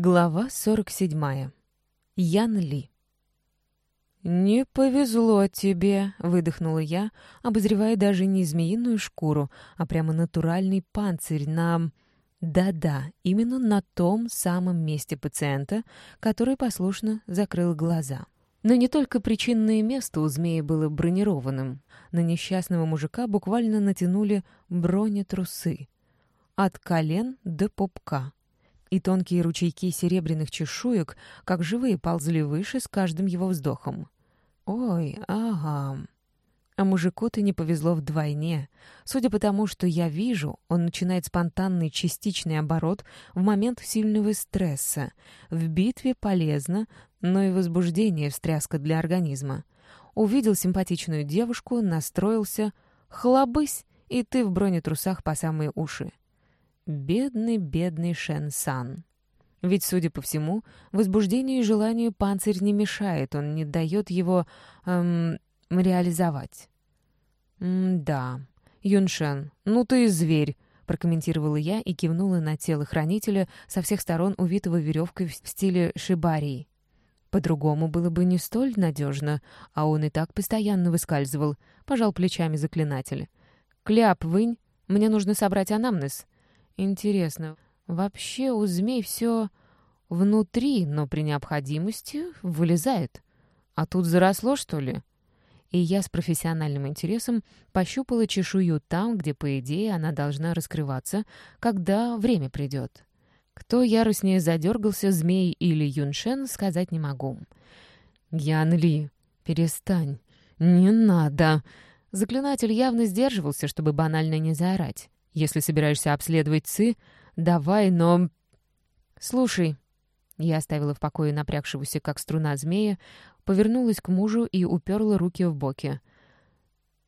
Глава 47. Ян Ли. «Не повезло тебе», — выдохнула я, обозревая даже не змеиную шкуру, а прямо натуральный панцирь на... Да-да, именно на том самом месте пациента, который послушно закрыл глаза. Но не только причинное место у змеи было бронированным. На несчастного мужика буквально натянули бронетрусы. От колен до пупка и тонкие ручейки серебряных чешуек, как живые, ползли выше с каждым его вздохом. «Ой, ага». А мужику-то не повезло вдвойне. Судя по тому, что я вижу, он начинает спонтанный частичный оборот в момент сильного стресса. В битве полезно, но и возбуждение встряска для организма. Увидел симпатичную девушку, настроился. Хлобысь, и ты в бронетрусах по самые уши. Бедный, бедный Шен Сан. Ведь, судя по всему, возбуждению и желанию панцирь не мешает, он не дает его эм, реализовать. «Да, Юншен, ну ты и зверь», — прокомментировала я и кивнула на тело хранителя со всех сторон, увитого веревкой в стиле шибарии. По-другому было бы не столь надежно, а он и так постоянно выскальзывал, пожал плечами заклинатель. «Кляп, вынь, мне нужно собрать анамнез». Интересно, вообще у змей все внутри, но при необходимости вылезает. А тут заросло, что ли? И я с профессиональным интересом пощупала чешую там, где, по идее, она должна раскрываться, когда время придет. Кто яростнее задергался, змей или Юншен, сказать не могу. «Ян Ли, перестань. Не надо!» Заклинатель явно сдерживался, чтобы банально не заорать. Если собираешься обследовать ЦИ, давай, но... Слушай. Я оставила в покое напрягшегося, как струна змея, повернулась к мужу и уперла руки в боки.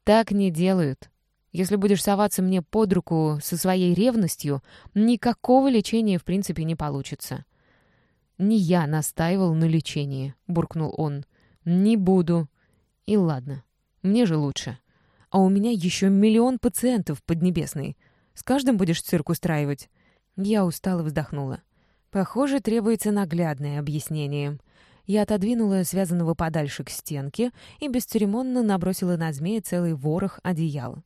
Так не делают. Если будешь соваться мне под руку со своей ревностью, никакого лечения в принципе не получится. «Не я настаивал на лечении», — буркнул он. «Не буду. И ладно, мне же лучше. А у меня еще миллион пациентов поднебесной. С каждым будешь цирк устраивать?» Я устало вздохнула. Похоже, требуется наглядное объяснение. Я отодвинула связанного подальше к стенке и бесцеремонно набросила на змея целый ворох одеял.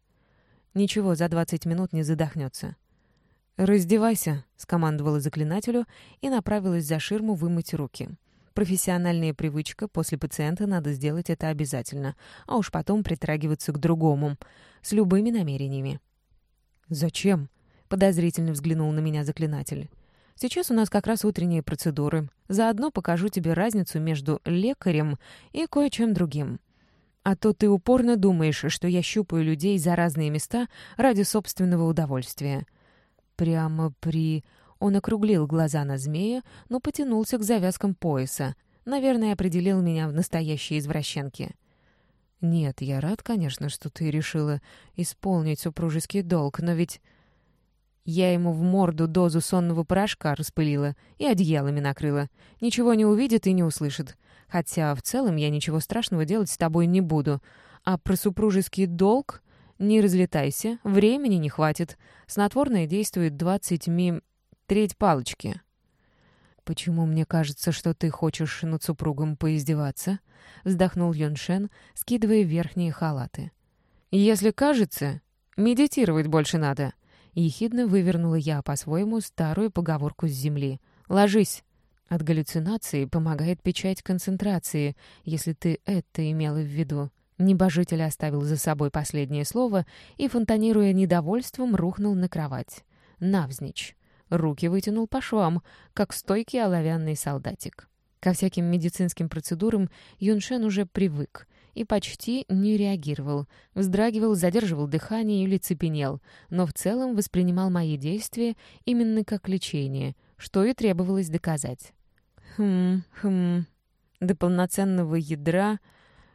Ничего, за двадцать минут не задохнется. «Раздевайся», — скомандовала заклинателю и направилась за ширму вымыть руки. Профессиональная привычка, после пациента надо сделать это обязательно, а уж потом притрагиваться к другому, с любыми намерениями. «Зачем?» — подозрительно взглянул на меня заклинатель. «Сейчас у нас как раз утренние процедуры. Заодно покажу тебе разницу между лекарем и кое-чем другим. А то ты упорно думаешь, что я щупаю людей за разные места ради собственного удовольствия». Прямо при... Он округлил глаза на змея, но потянулся к завязкам пояса. Наверное, определил меня в настоящей извращенке. «Нет, я рад, конечно, что ты решила исполнить супружеский долг, но ведь...» Я ему в морду дозу сонного порошка распылила и одеялами накрыла. Ничего не увидит и не услышит. Хотя в целом я ничего страшного делать с тобой не буду. А про супружеский долг не разлетайся, времени не хватит. Снотворное действует двадцать ми... треть палочки. «Почему мне кажется, что ты хочешь над супругом поиздеваться?» — вздохнул Юншен, скидывая верхние халаты. «Если кажется, медитировать больше надо». Ехидно вывернула я по-своему старую поговорку с земли. «Ложись!» От галлюцинации помогает печать концентрации, если ты это имела в виду. Небожитель оставил за собой последнее слово и, фонтанируя недовольством, рухнул на кровать. Навзничь. Руки вытянул по швам, как стойкий оловянный солдатик. Ко всяким медицинским процедурам Юншен уже привык и почти не реагировал, вздрагивал, задерживал дыхание или цепенел, но в целом воспринимал мои действия именно как лечение, что и требовалось доказать. Хм, хм. До полноценного ядра,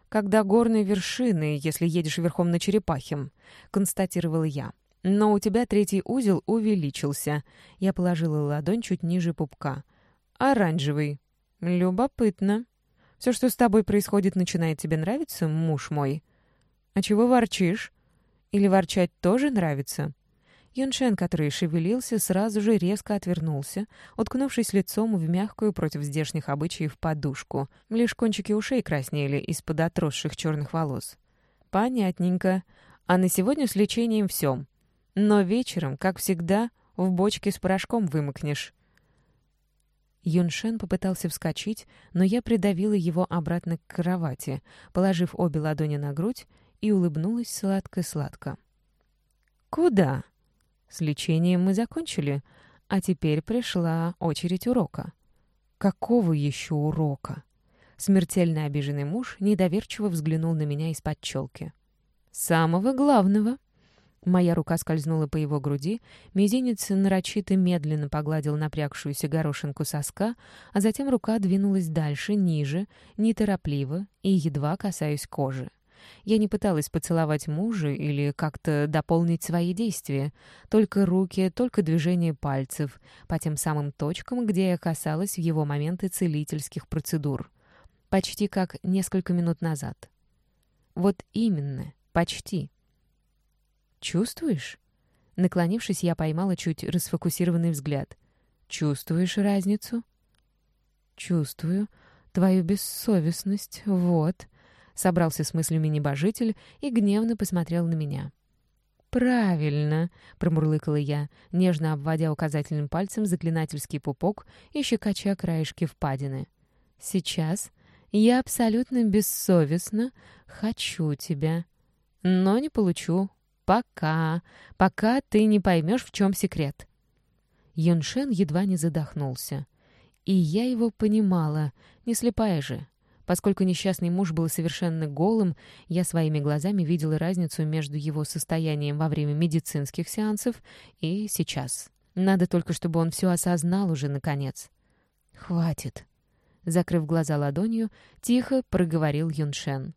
когда горные вершины, если едешь верхом на черепахе, констатировал я. Но у тебя третий узел увеличился. Я положила ладонь чуть ниже пупка. Оранжевый. «Любопытно. Все, что с тобой происходит, начинает тебе нравиться, муж мой? А чего ворчишь? Или ворчать тоже нравится?» Юншен, который шевелился, сразу же резко отвернулся, уткнувшись лицом в мягкую против здешних обычаев подушку. Лишь кончики ушей краснели из-под отросших черных волос. «Понятненько. А на сегодня с лечением все. Но вечером, как всегда, в бочке с порошком вымокнешь». Юншен попытался вскочить, но я придавила его обратно к кровати, положив обе ладони на грудь, и улыбнулась сладко-сладко. «Куда?» С лечением мы закончили, а теперь пришла очередь урока. Какого еще урока? Смертельно обиженный муж недоверчиво взглянул на меня из-под челки. «Самого главного!» Моя рука скользнула по его груди, мизинец нарочито медленно погладил напрягшуюся горошинку соска, а затем рука двинулась дальше, ниже, неторопливо и едва касаясь кожи. Я не пыталась поцеловать мужа или как-то дополнить свои действия. Только руки, только движение пальцев по тем самым точкам, где я касалась в его моменты целительских процедур. Почти как несколько минут назад. Вот именно, почти. «Чувствуешь?» Наклонившись, я поймала чуть расфокусированный взгляд. «Чувствуешь разницу?» «Чувствую. Твою бессовестность. Вот». Собрался с мыслями небожитель и гневно посмотрел на меня. «Правильно», — промурлыкала я, нежно обводя указательным пальцем заклинательский пупок и щекоча краешки впадины. «Сейчас я абсолютно бессовестно хочу тебя, но не получу. Пока, пока ты не поймешь, в чем секрет». Юншен едва не задохнулся. И я его понимала, не слепая же. Поскольку несчастный муж был совершенно голым, я своими глазами видела разницу между его состоянием во время медицинских сеансов и сейчас. Надо только, чтобы он все осознал уже, наконец. «Хватит!» Закрыв глаза ладонью, тихо проговорил Юншен.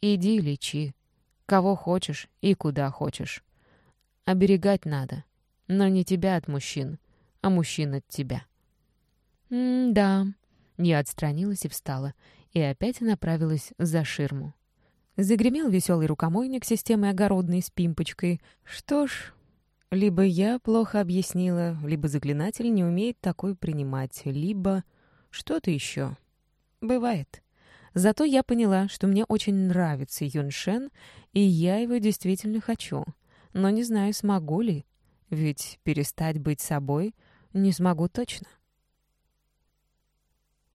«Иди лечи. Кого хочешь и куда хочешь. Оберегать надо. Но не тебя от мужчин, а мужчин от тебя». «М-да». Я отстранилась и встала и опять направилась за ширму. Загремел веселый рукомойник системы огородной с пимпочкой. Что ж, либо я плохо объяснила, либо заклинатель не умеет такой принимать, либо что-то еще. Бывает. Зато я поняла, что мне очень нравится Юншен, и я его действительно хочу. Но не знаю, смогу ли, ведь перестать быть собой не смогу точно.